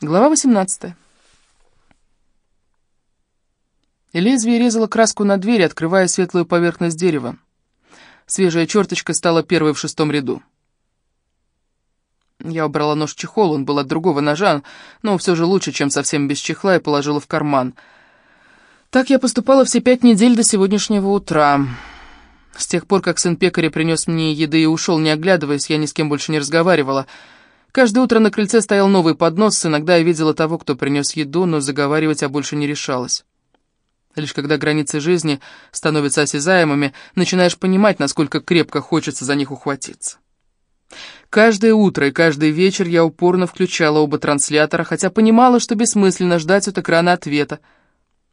Глава 18. Лезвие резало краску на двери, открывая светлую поверхность дерева. Свежая черточка стала первой в шестом ряду. Я убрала нож в чехол, он был от другого ножа, но все же лучше, чем совсем без чехла, и положила в карман. Так я поступала все пять недель до сегодняшнего утра. С тех пор, как сын пекаря принес мне еды и ушел, не оглядываясь, я ни с кем больше не разговаривала — Каждое утро на крыльце стоял новый поднос, иногда я видела того, кто принес еду, но заговаривать я больше не решалась. Лишь когда границы жизни становятся осязаемыми, начинаешь понимать, насколько крепко хочется за них ухватиться. Каждое утро и каждый вечер я упорно включала оба транслятора, хотя понимала, что бессмысленно ждать от экрана ответа.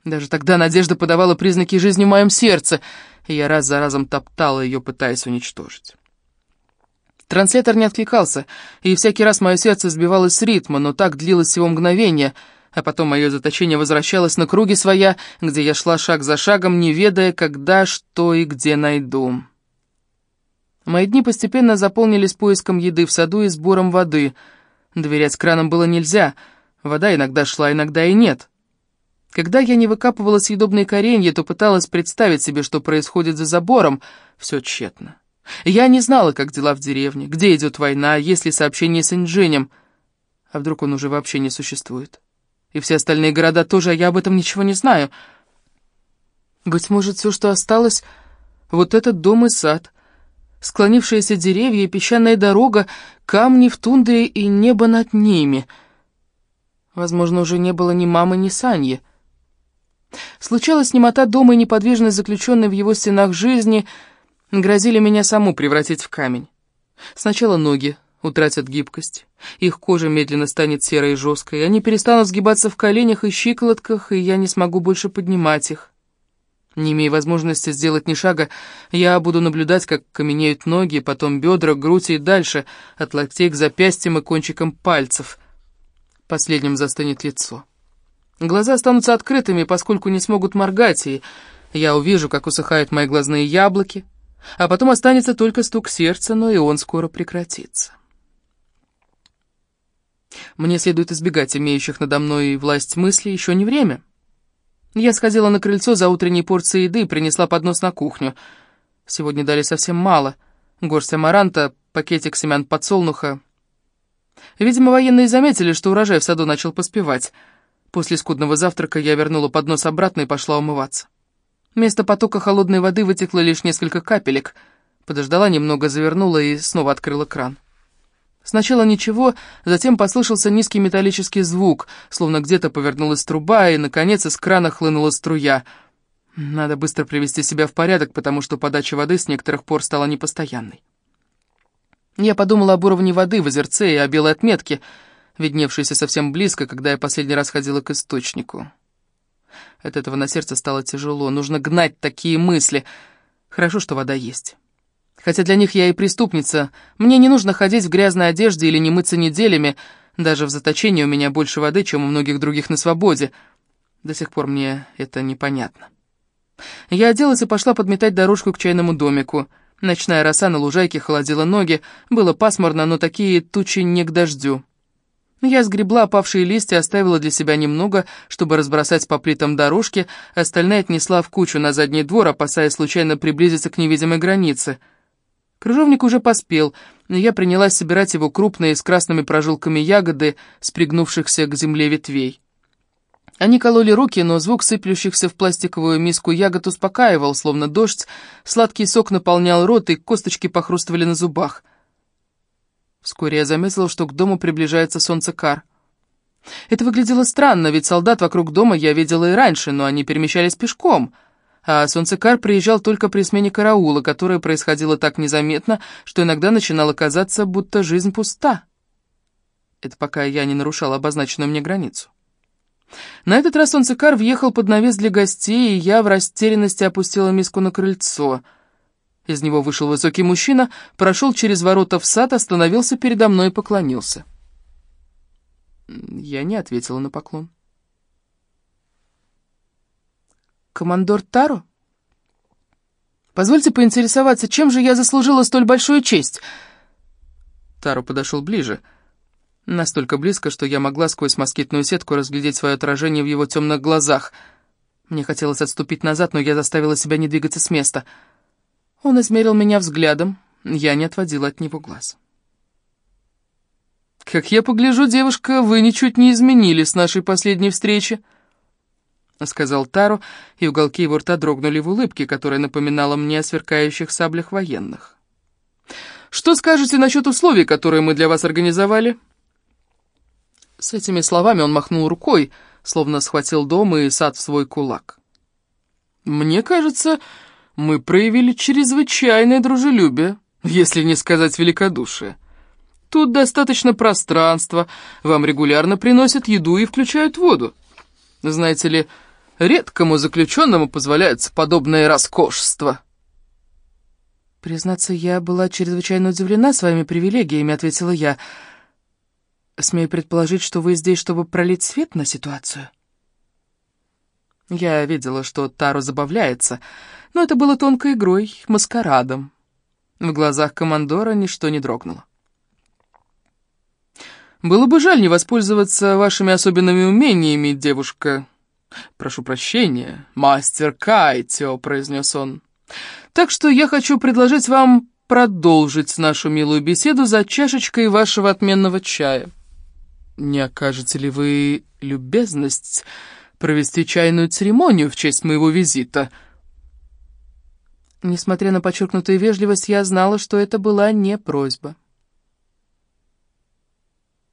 Даже тогда надежда подавала признаки жизни в моем сердце, и я раз за разом топтала ее, пытаясь уничтожить. Транслятор не откликался, и всякий раз мое сердце сбивалось с ритма, но так длилось всего мгновение, а потом мое заточение возвращалось на круги своя, где я шла шаг за шагом, не ведая, когда, что и где найду. Мои дни постепенно заполнились поиском еды в саду и сбором воды. Доверять кранам было нельзя, вода иногда шла, иногда и нет. Когда я не выкапывала съедобные коренья, то пыталась представить себе, что происходит за забором, все тщетно. Я не знала, как дела в деревне, где идет война, есть ли сообщение с Инджинем. А вдруг он уже вообще не существует? И все остальные города тоже, а я об этом ничего не знаю. Быть может, все, что осталось, вот этот дом и сад, склонившиеся деревья и песчаная дорога, камни в тундре и небо над ними. Возможно, уже не было ни мамы, ни Саньи. Случалась немота дома и неподвижность заключенной в его стенах жизни — грозили меня саму превратить в камень. Сначала ноги утратят гибкость, их кожа медленно станет серой и жесткой, они перестанут сгибаться в коленях и щиколотках, и я не смогу больше поднимать их. Не имея возможности сделать ни шага, я буду наблюдать, как каменеют ноги, потом бедра, грудь и дальше, от локтей к запястьям и кончикам пальцев. Последним застынет лицо. Глаза останутся открытыми, поскольку не смогут моргать, и я увижу, как усыхают мои глазные яблоки, а потом останется только стук сердца, но и он скоро прекратится. Мне следует избегать имеющих надо мной власть мыслей, еще не время. Я сходила на крыльцо за утренней порцией еды и принесла поднос на кухню. Сегодня дали совсем мало. Горсть амаранта, пакетик семян подсолнуха. Видимо, военные заметили, что урожай в саду начал поспевать. После скудного завтрака я вернула поднос обратно и пошла умываться. Вместо потока холодной воды вытекло лишь несколько капелек. Подождала немного, завернула и снова открыла кран. Сначала ничего, затем послышался низкий металлический звук, словно где-то повернулась труба, и, наконец, из крана хлынула струя. Надо быстро привести себя в порядок, потому что подача воды с некоторых пор стала непостоянной. Я подумала об уровне воды в озерце и о белой отметке, видневшейся совсем близко, когда я последний раз ходила к источнику. От этого на сердце стало тяжело. Нужно гнать такие мысли. Хорошо, что вода есть. Хотя для них я и преступница. Мне не нужно ходить в грязной одежде или не мыться неделями. Даже в заточении у меня больше воды, чем у многих других на свободе. До сих пор мне это непонятно. Я оделась и пошла подметать дорожку к чайному домику. Ночная роса на лужайке холодила ноги. Было пасмурно, но такие тучи не к дождю. Я сгребла опавшие листья, оставила для себя немного, чтобы разбросать по плитам дорожки, остальные отнесла в кучу на задний двор, опасаясь случайно приблизиться к невидимой границе. Крыжовник уже поспел, и я принялась собирать его крупные с красными прожилками ягоды, спрягнувшихся к земле ветвей. Они кололи руки, но звук сыплющихся в пластиковую миску ягод успокаивал, словно дождь, сладкий сок наполнял рот, и косточки похрустывали на зубах — Вскоре я заметила, что к дому приближается солнцекар. Это выглядело странно, ведь солдат вокруг дома я видела и раньше, но они перемещались пешком. А солнцекар приезжал только при смене караула, которая происходила так незаметно, что иногда начинало казаться, будто жизнь пуста. Это пока я не нарушала обозначенную мне границу. На этот раз солнцекар въехал под навес для гостей, и я в растерянности опустила миску на крыльцо — из него вышел высокий мужчина, прошел через ворота в сад, остановился передо мной и поклонился. Я не ответила на поклон. «Командор Таро? Позвольте поинтересоваться, чем же я заслужила столь большую честь?» Таро подошел ближе. Настолько близко, что я могла сквозь москитную сетку разглядеть свое отражение в его темных глазах. Мне хотелось отступить назад, но я заставила себя не двигаться с места. Он измерил меня взглядом, я не отводила от него глаз. «Как я погляжу, девушка, вы ничуть не изменились с нашей последней встречи», — сказал Тару, и уголки его рта дрогнули в улыбке, которая напоминала мне о сверкающих саблях военных. «Что скажете насчет условий, которые мы для вас организовали?» С этими словами он махнул рукой, словно схватил дом и сад в свой кулак. «Мне кажется, мы проявили чрезвычайное дружелюбие, если не сказать великодушие. Тут достаточно пространства, вам регулярно приносят еду и включают воду. Знаете ли, редкому заключенному позволяется подобное роскошество». «Признаться, я была чрезвычайно удивлена своими привилегиями», — ответила я, — Смею предположить, что вы здесь, чтобы пролить свет на ситуацию. Я видела, что Таро забавляется, но это было тонкой игрой, маскарадом. В глазах командора ничто не дрогнуло. «Было бы жаль не воспользоваться вашими особенными умениями, девушка. Прошу прощения, мастер Кайтио», — произнес он. «Так что я хочу предложить вам продолжить нашу милую беседу за чашечкой вашего отменного чая». Не окажете ли вы любезность провести чайную церемонию в честь моего визита?» Несмотря на подчеркнутую вежливость, я знала, что это была не просьба.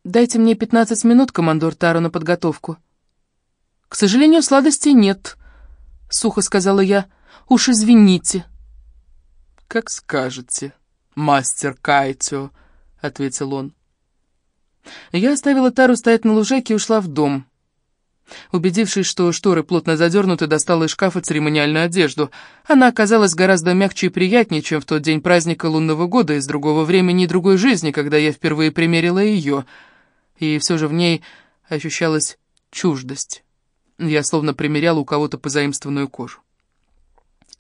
«Дайте мне пятнадцать минут, командор Таро, на подготовку». «К сожалению, сладостей нет», — сухо сказала я. «Уж извините». «Как скажете, мастер Кайтио», — ответил он. Я оставила Тару стоять на лужайке и ушла в дом. Убедившись, что шторы плотно задернуты, достала из шкафа церемониальную одежду. Она оказалась гораздо мягче и приятнее, чем в тот день праздника лунного года из другого времени и другой жизни, когда я впервые примерила ее. И все же в ней ощущалась чуждость. Я словно примеряла у кого-то позаимствованную кожу.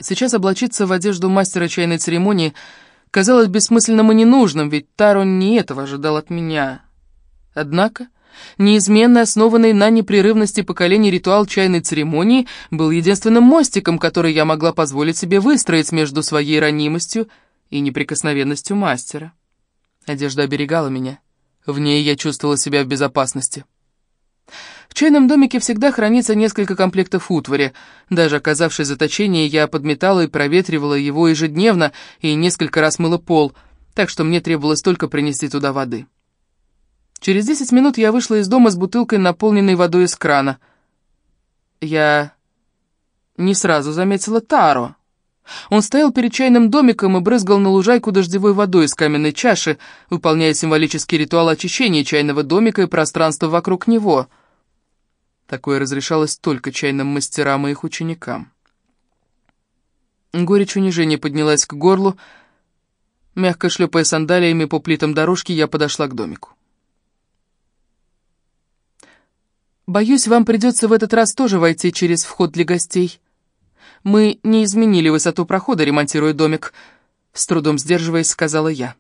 Сейчас облачиться в одежду мастера чайной церемонии казалось бессмысленным и ненужным, ведь Таро не этого ожидал от меня. Однако, неизменно основанный на непрерывности поколений ритуал чайной церемонии был единственным мостиком, который я могла позволить себе выстроить между своей ранимостью и неприкосновенностью мастера. Одежда оберегала меня. В ней я чувствовала себя в безопасности. В чайном домике всегда хранится несколько комплектов утвари. Даже оказавшись в заточении, я подметала и проветривала его ежедневно и несколько раз мыла пол, так что мне требовалось только принести туда воды. Через десять минут я вышла из дома с бутылкой, наполненной водой из крана. Я не сразу заметила Таро. Он стоял перед чайным домиком и брызгал на лужайку дождевой водой из каменной чаши, выполняя символический ритуал очищения чайного домика и пространства вокруг него. Такое разрешалось только чайным мастерам и их ученикам. Горечь унижения поднялась к горлу. Мягко шлепая сандалиями по плитам дорожки, я подошла к домику. Боюсь, вам придется в этот раз тоже войти через вход для гостей. Мы не изменили высоту прохода, ремонтируя домик, с трудом сдерживаясь, сказала я.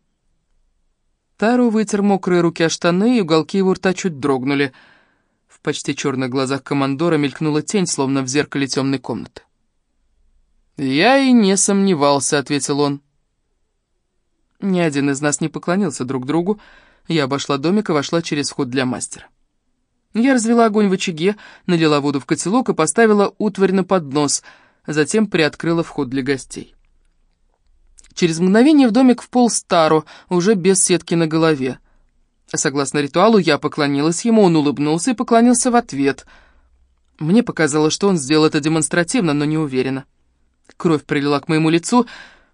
Тару вытер мокрые руки о штаны, и уголки его рта чуть дрогнули. В почти черных глазах командора мелькнула тень, словно в зеркале темной комнаты. «Я и не сомневался», — ответил он. Ни один из нас не поклонился друг другу. Я обошла домик и вошла через вход для мастера. Я развела огонь в очаге, налила воду в котелок и поставила утварь на поднос, затем приоткрыла вход для гостей. Через мгновение в домик вполз Таро, уже без сетки на голове. Согласно ритуалу, я поклонилась ему, он улыбнулся и поклонился в ответ. Мне показалось, что он сделал это демонстративно, но не уверенно. Кровь прилила к моему лицу.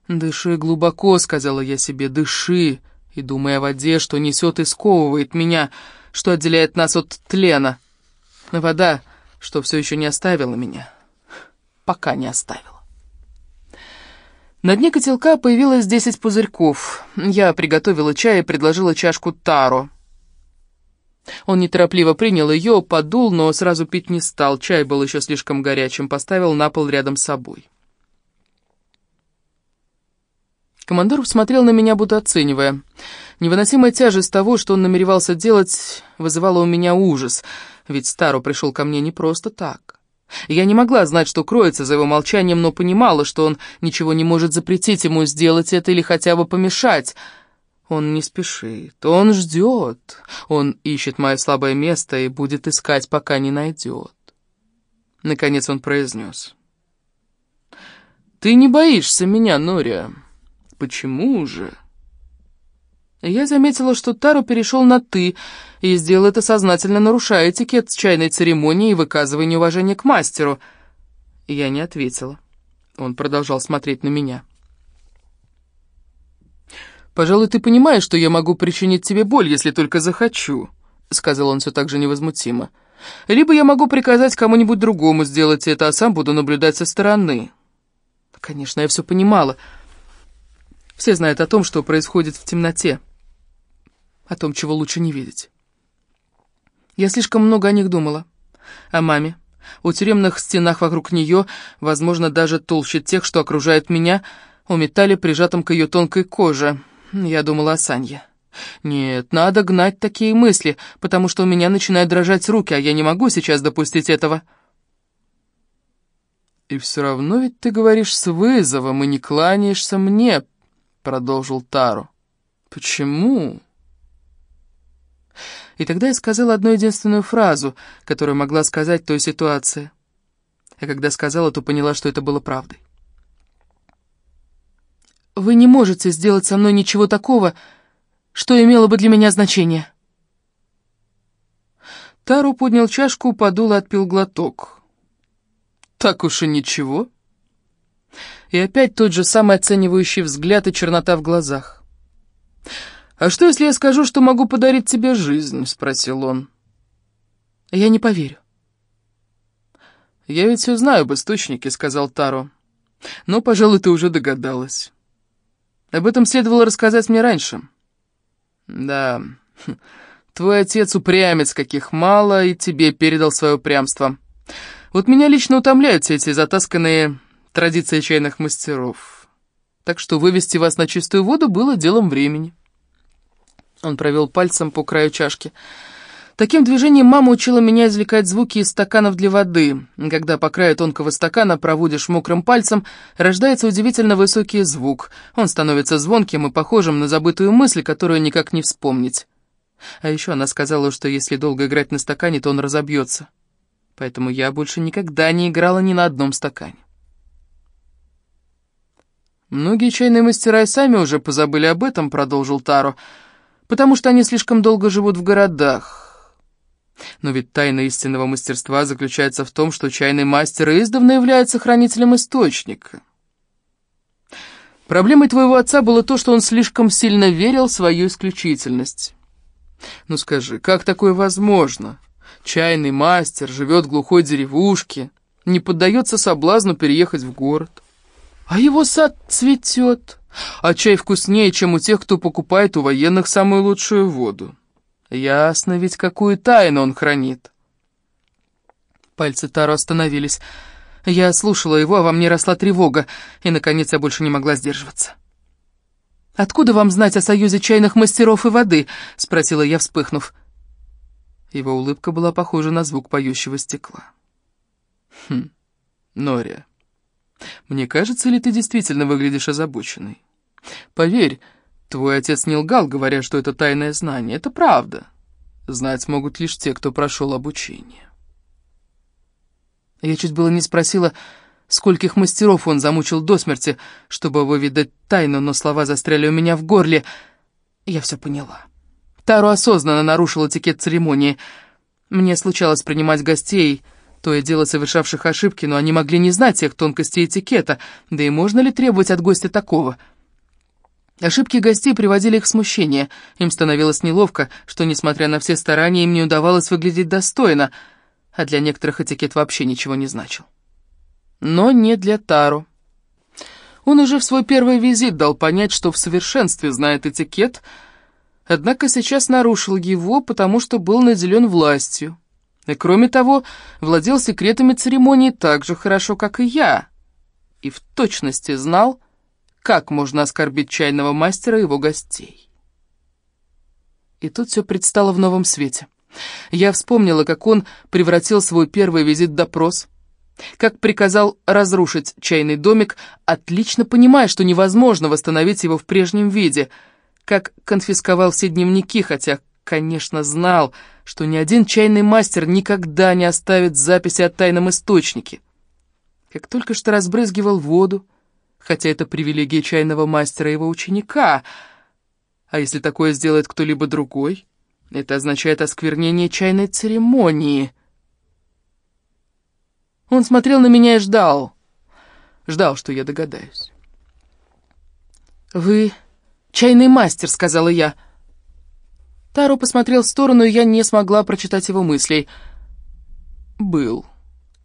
«Дыши глубоко», — сказала я себе, — «дыши», и думая о воде, что несет и сковывает меня — что отделяет нас от тлена. Вода, что все еще не оставила меня. Пока не оставила. На дне котелка появилось десять пузырьков. Я приготовила чай и предложила чашку Таро. Он неторопливо принял ее, подул, но сразу пить не стал. Чай был еще слишком горячим, поставил на пол рядом с собой. Командор смотрел на меня, будто оценивая. Невыносимая тяжесть того, что он намеревался делать, вызывала у меня ужас, ведь Стару пришел ко мне не просто так. Я не могла знать, что кроется за его молчанием, но понимала, что он ничего не может запретить ему сделать это или хотя бы помешать. Он не спешит, он ждет, он ищет мое слабое место и будет искать, пока не найдет. Наконец он произнес. «Ты не боишься меня, Нория?» «Почему же?» Я заметила, что Тару перешел на «ты», и сделал это сознательно нарушая этикет чайной церемонии и выказывая неуважение к мастеру. Я не ответила. Он продолжал смотреть на меня. «Пожалуй, ты понимаешь, что я могу причинить тебе боль, если только захочу», — сказал он все так же невозмутимо. «Либо я могу приказать кому-нибудь другому сделать это, а сам буду наблюдать со стороны». Конечно, я все понимала. Все знают о том, что происходит в темноте. О том, чего лучше не видеть. Я слишком много о них думала. О маме. О тюремных стенах вокруг нее, возможно, даже толще тех, что окружают меня, о металле, прижатом к ее тонкой коже. Я думала о Санье. Нет, надо гнать такие мысли, потому что у меня начинают дрожать руки, а я не могу сейчас допустить этого. «И все равно ведь ты говоришь с вызовом и не кланяешься мне», — продолжил Тару. «Почему?» И тогда я сказала одну единственную фразу, которую могла сказать той ситуации. А когда сказала, то поняла, что это было правдой. «Вы не можете сделать со мной ничего такого, что имело бы для меня значение». Тару поднял чашку, подул и отпил глоток. Так уж и ничего. И опять тот же самый оценивающий взгляд и чернота в глазах. «А что, если я скажу, что могу подарить тебе жизнь?» — спросил он. «Я не поверю». «Я ведь все знаю об источнике», — сказал Таро. «Но, пожалуй, ты уже догадалась. Об этом следовало рассказать мне раньше». «Да, твой отец упрямец, каких мало, и тебе передал свое упрямство». Вот меня лично утомляют все эти затасканные традиции чайных мастеров. Так что вывести вас на чистую воду было делом времени. Он провел пальцем по краю чашки. Таким движением мама учила меня извлекать звуки из стаканов для воды. Когда по краю тонкого стакана проводишь мокрым пальцем, рождается удивительно высокий звук. Он становится звонким и похожим на забытую мысль, которую никак не вспомнить. А еще она сказала, что если долго играть на стакане, то он разобьется поэтому я больше никогда не играла ни на одном стакане. «Многие чайные мастера и сами уже позабыли об этом», — продолжил Таро, «потому что они слишком долго живут в городах. Но ведь тайна истинного мастерства заключается в том, что чайный мастер издавна является хранителем источника. Проблемой твоего отца было то, что он слишком сильно верил в свою исключительность. Ну скажи, как такое возможно?» Чайный мастер живет в глухой деревушке, не поддается соблазну переехать в город. А его сад цветет, а чай вкуснее, чем у тех, кто покупает у военных самую лучшую воду. Ясно ведь, какую тайну он хранит. Пальцы Таро остановились. Я слушала его, а во мне росла тревога, и, наконец, я больше не могла сдерживаться. «Откуда вам знать о союзе чайных мастеров и воды?» — спросила я, вспыхнув. Его улыбка была похожа на звук поющего стекла. «Хм, Нория, мне кажется, ли ты действительно выглядишь озабоченной? Поверь, твой отец не лгал, говоря, что это тайное знание. Это правда. Знать могут лишь те, кто прошел обучение». Я чуть было не спросила, скольких мастеров он замучил до смерти, чтобы выведать тайну, но слова застряли у меня в горле. Я все поняла. Тару осознанно нарушил этикет церемонии. Мне случалось принимать гостей, то и дело совершавших ошибки, но они могли не знать тех тонкостей этикета, да и можно ли требовать от гостя такого? Ошибки гостей приводили их в смущение. Им становилось неловко, что, несмотря на все старания, им не удавалось выглядеть достойно, а для некоторых этикет вообще ничего не значил. Но не для Тару. Он уже в свой первый визит дал понять, что в совершенстве знает этикет — однако сейчас нарушил его, потому что был наделен властью. И кроме того, владел секретами церемонии так же хорошо, как и я, и в точности знал, как можно оскорбить чайного мастера и его гостей. И тут все предстало в новом свете. Я вспомнила, как он превратил свой первый визит в допрос, как приказал разрушить чайный домик, отлично понимая, что невозможно восстановить его в прежнем виде, как конфисковал все дневники, хотя, конечно, знал, что ни один чайный мастер никогда не оставит записи о тайном источнике, как только что разбрызгивал воду, хотя это привилегия чайного мастера и его ученика, а если такое сделает кто-либо другой, это означает осквернение чайной церемонии. Он смотрел на меня и ждал, ждал, что я догадаюсь. «Вы чайный мастер», — сказала я. Таро посмотрел в сторону, и я не смогла прочитать его мыслей. «Был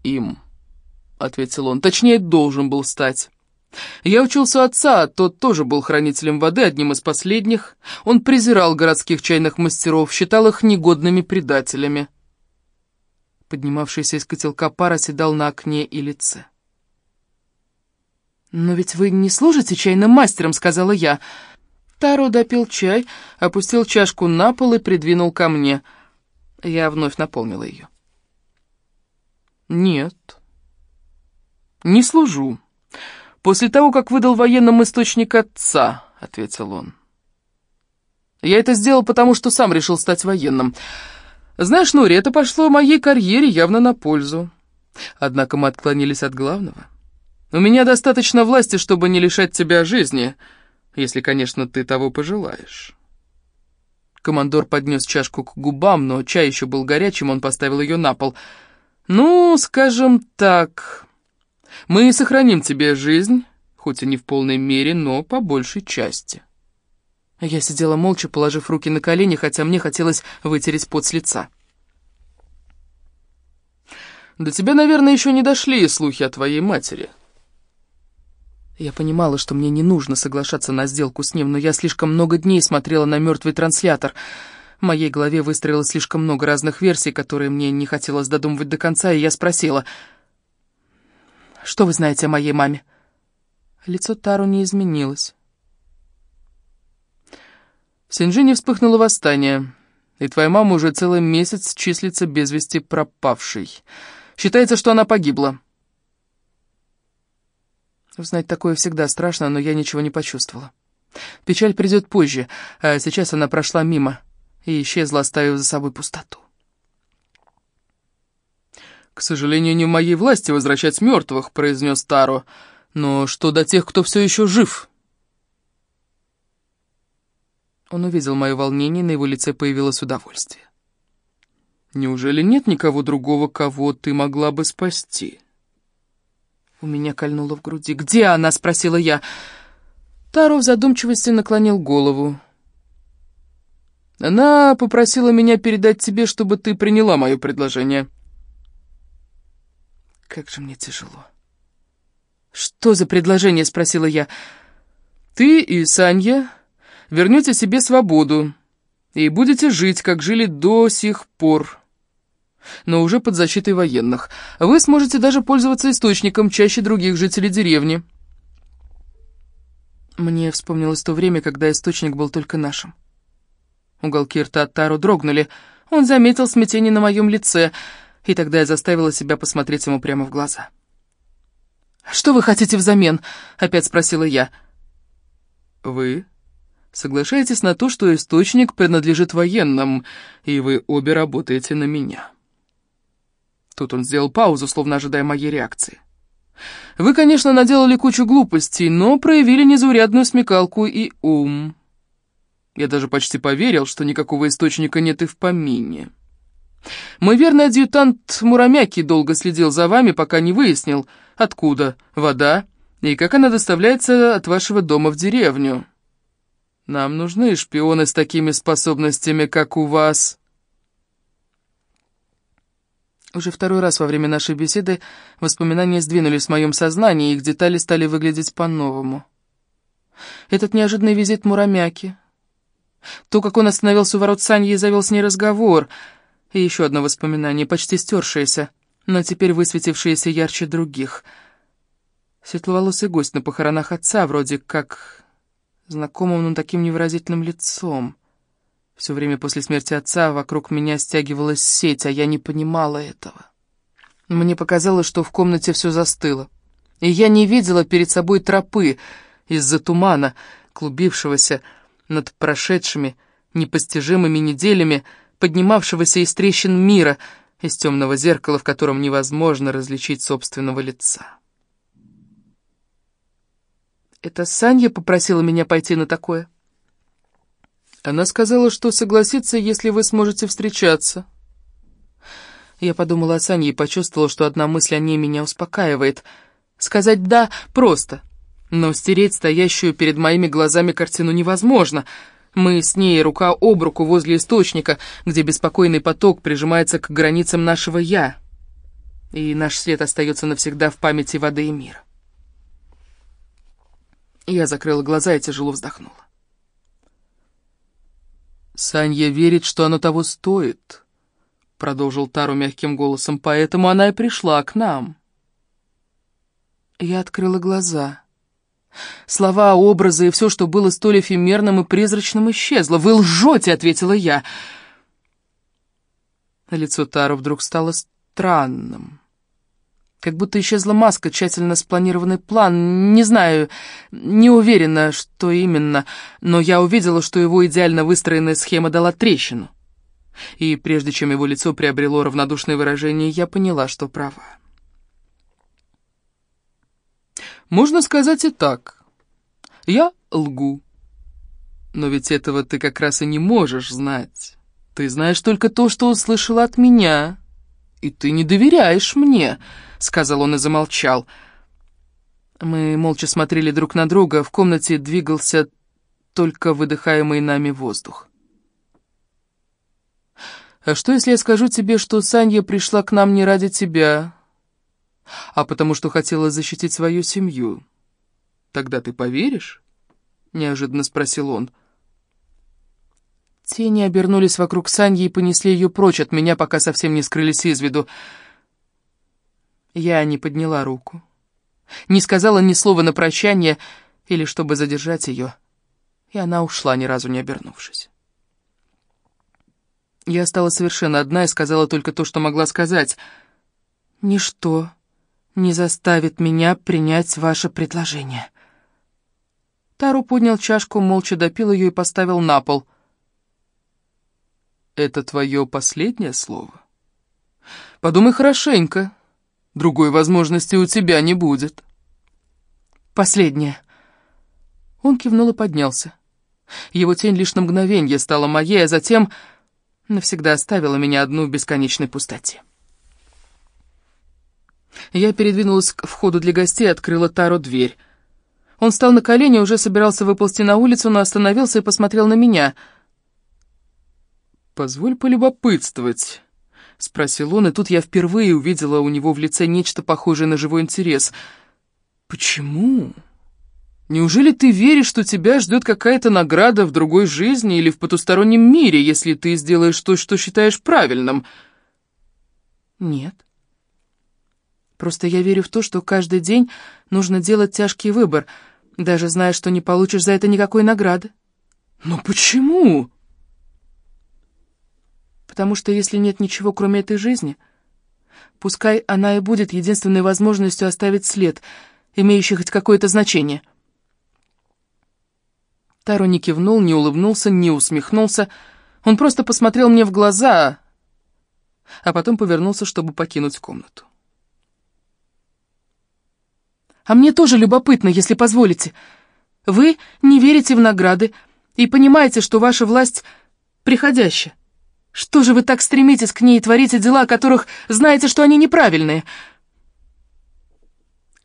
им», — ответил он, — «точнее, должен был стать». Я учился у отца, тот тоже был хранителем воды, одним из последних. Он презирал городских чайных мастеров, считал их негодными предателями. Поднимавшийся из котелка пар оседал на окне и лице. «Но ведь вы не служите чайным мастером», — сказала я. Таро допил чай, опустил чашку на пол и придвинул ко мне. Я вновь наполнила ее. «Нет, не служу». «После того, как выдал военным источник отца», — ответил он. «Я это сделал, потому что сам решил стать военным. Знаешь, Нури, это пошло моей карьере явно на пользу. Однако мы отклонились от главного. У меня достаточно власти, чтобы не лишать тебя жизни, если, конечно, ты того пожелаешь». Командор поднес чашку к губам, но чай еще был горячим, он поставил ее на пол. «Ну, скажем так...» Мы сохраним тебе жизнь, хоть и не в полной мере, но по большей части». Я сидела молча, положив руки на колени, хотя мне хотелось вытереть пот с лица. «До тебя, наверное, еще не дошли слухи о твоей матери». Я понимала, что мне не нужно соглашаться на сделку с ним, но я слишком много дней смотрела на мертвый транслятор. В моей голове выстроилось слишком много разных версий, которые мне не хотелось додумывать до конца, и я спросила — что вы знаете о моей маме?» Лицо Тару не изменилось. В Синджине вспыхнуло восстание, и твоя мама уже целый месяц числится без вести пропавшей. Считается, что она погибла. Узнать такое всегда страшно, но я ничего не почувствовала. Печаль придет позже, а сейчас она прошла мимо и исчезла, оставив за собой пустоту. «К сожалению, не в моей власти возвращать мертвых», — произнес Таро. «Но что до тех, кто все еще жив?» Он увидел мое волнение, на его лице появилось удовольствие. «Неужели нет никого другого, кого ты могла бы спасти?» У меня кольнуло в груди. «Где она?» — спросила я. Таро в задумчивости наклонил голову. «Она попросила меня передать тебе, чтобы ты приняла мое предложение». Как же мне тяжело. «Что за предложение?» — спросила я. «Ты и Санья вернете себе свободу и будете жить, как жили до сих пор, но уже под защитой военных. Вы сможете даже пользоваться источником чаще других жителей деревни». Мне вспомнилось то время, когда источник был только нашим. Уголки рта Тару дрогнули. Он заметил смятение на моем лице — и тогда я заставила себя посмотреть ему прямо в глаза. «Что вы хотите взамен?» — опять спросила я. «Вы соглашаетесь на то, что источник принадлежит военным, и вы обе работаете на меня». Тут он сделал паузу, словно ожидая моей реакции. «Вы, конечно, наделали кучу глупостей, но проявили незаурядную смекалку и ум. Я даже почти поверил, что никакого источника нет и в помине». Мой верный адъютант Муромяки долго следил за вами, пока не выяснил, откуда вода и как она доставляется от вашего дома в деревню. Нам нужны шпионы с такими способностями, как у вас». Уже второй раз во время нашей беседы воспоминания сдвинулись в моем сознании, и их детали стали выглядеть по-новому. Этот неожиданный визит Муромяки, то, как он остановился у ворот Саньи и завел с ней разговор — и еще одно воспоминание, почти стершееся, но теперь высветившееся ярче других. Светловолосый гость на похоронах отца, вроде как знакомым, но таким невыразительным лицом. Все время после смерти отца вокруг меня стягивалась сеть, а я не понимала этого. Мне показалось, что в комнате все застыло, и я не видела перед собой тропы из-за тумана, клубившегося над прошедшими непостижимыми неделями, поднимавшегося из трещин мира, из темного зеркала, в котором невозможно различить собственного лица. Это Санья попросила меня пойти на такое? Она сказала, что согласится, если вы сможете встречаться. Я подумала о Сане и почувствовала, что одна мысль о ней меня успокаивает. Сказать «да» просто, но стереть стоящую перед моими глазами картину невозможно. Мы с ней рука об руку возле источника, где беспокойный поток прижимается к границам нашего «я», и наш след остается навсегда в памяти воды и мира. Я закрыла глаза и тяжело вздохнула. «Санья верит, что оно того стоит», — продолжил Тару мягким голосом, — «поэтому она и пришла к нам». Я открыла глаза. Слова, образы и все, что было столь эфемерным и призрачным, исчезло. «Вы лжете!» — ответила я. Лицо Тару вдруг стало странным. Как будто исчезла маска, тщательно спланированный план. Не знаю, не уверена, что именно, но я увидела, что его идеально выстроенная схема дала трещину. И прежде чем его лицо приобрело равнодушное выражение, я поняла, что права. Можно сказать и так. Я лгу. Но ведь этого ты как раз и не можешь знать. Ты знаешь только то, что услышала от меня. И ты не доверяешь мне сказал он и замолчал. Мы молча смотрели друг на друга, в комнате двигался только выдыхаемый нами воздух. «А что, если я скажу тебе, что Санья пришла к нам не ради тебя, а потому что хотела защитить свою семью? Тогда ты поверишь?» — неожиданно спросил он. Тени обернулись вокруг Саньи и понесли ее прочь от меня, пока совсем не скрылись из виду. Я не подняла руку. Не сказала ни слова на прощание или чтобы задержать ее. И она ушла, ни разу не обернувшись. Я стала совершенно одна и сказала только то, что могла сказать. «Ничто не заставит меня принять ваше предложение». Тару поднял чашку, молча допил ее и поставил на пол. «Это твое последнее слово? Подумай хорошенько». Другой возможности у тебя не будет. Последнее. Он кивнул и поднялся. Его тень лишь на мгновенье стала моей, а затем навсегда оставила меня одну в бесконечной пустоте. Я передвинулась к входу для гостей и открыла Таро дверь. Он встал на колени, уже собирался выползти на улицу, но остановился и посмотрел на меня. «Позволь полюбопытствовать. — спросил он, и тут я впервые увидела у него в лице нечто похожее на живой интерес. «Почему? Неужели ты веришь, что тебя ждет какая-то награда в другой жизни или в потустороннем мире, если ты сделаешь то, что считаешь правильным?» «Нет. Просто я верю в то, что каждый день нужно делать тяжкий выбор, даже зная, что не получишь за это никакой награды». «Но почему?» Потому что если нет ничего, кроме этой жизни, пускай она и будет единственной возможностью оставить след, имеющий хоть какое-то значение. Таро не кивнул, не улыбнулся, не усмехнулся. Он просто посмотрел мне в глаза, а потом повернулся, чтобы покинуть комнату. «А мне тоже любопытно, если позволите. Вы не верите в награды и понимаете, что ваша власть приходящая. Что же вы так стремитесь к ней и творите дела, о которых знаете, что они неправильные?»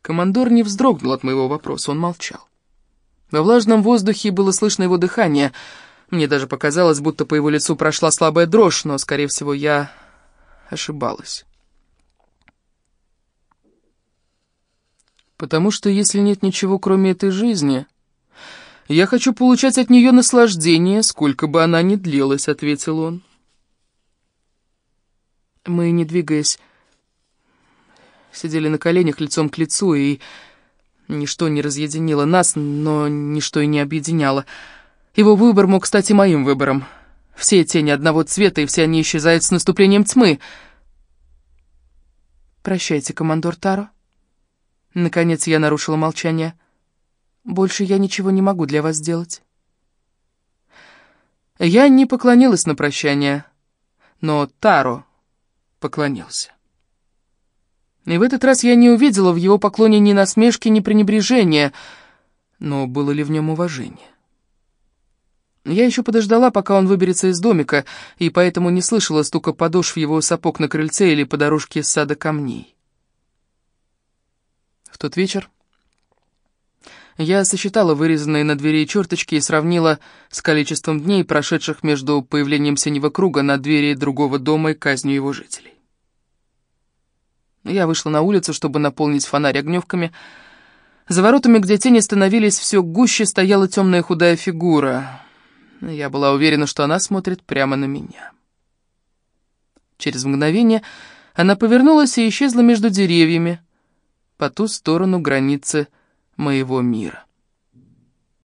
Командор не вздрогнул от моего вопроса, он молчал. Во влажном воздухе было слышно его дыхание. Мне даже показалось, будто по его лицу прошла слабая дрожь, но, скорее всего, я ошибалась. «Потому что если нет ничего, кроме этой жизни, я хочу получать от нее наслаждение, сколько бы она ни длилась», — ответил он. Мы, не двигаясь, сидели на коленях лицом к лицу, и Ничто не разъединило нас, но ничто и не объединяло. Его выбор мог стать и моим выбором. Все тени одного цвета, и все они исчезают с наступлением тьмы. «Прощайте, командор Таро». Наконец я нарушила молчание. «Больше я ничего не могу для вас сделать». Я не поклонилась на прощание, но Таро поклонился. И в этот раз я не увидела в его поклоне ни насмешки, ни пренебрежения, но было ли в нем уважение? Я еще подождала, пока он выберется из домика, и поэтому не слышала стука подошв его сапог на крыльце или по дорожке сада камней. В тот вечер я сосчитала вырезанные на двери черточки и сравнила с количеством дней, прошедших между появлением синего круга на двери другого дома и казнью его жителей. Я вышла на улицу, чтобы наполнить фонарь огневками. За воротами, где тени становились все гуще, стояла темная худая фигура. Я была уверена, что она смотрит прямо на меня. Через мгновение она повернулась и исчезла между деревьями по ту сторону границы моего мира.